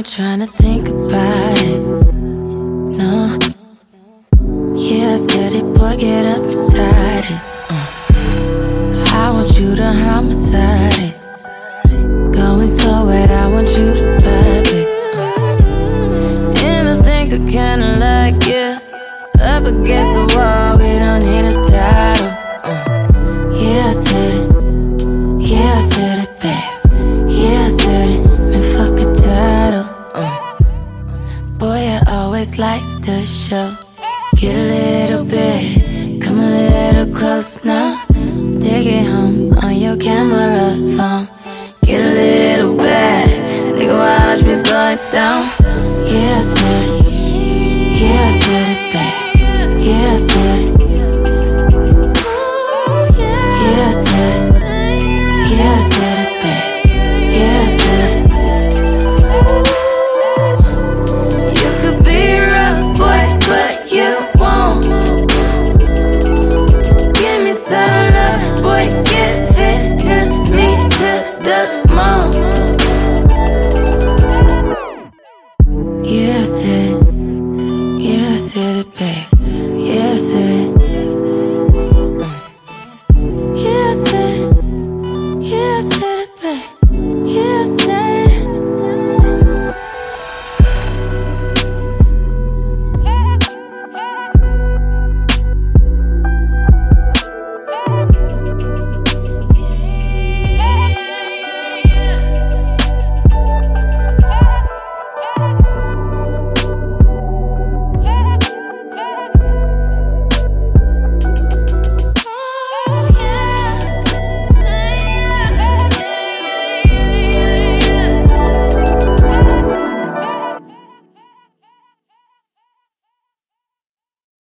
ain't trying to think about it. No. Yeah, I said it, boy, get up inside it. Uh. I want you to homicide it. Going somewhere? and I want you to vibe it. the show. Get a little bit, come a little close now. Take it home on your camera phone. Get a little bit, nigga, watch me blow it down. Yeah, I said it. Yeah, I said it, babe. Yeah, I said it.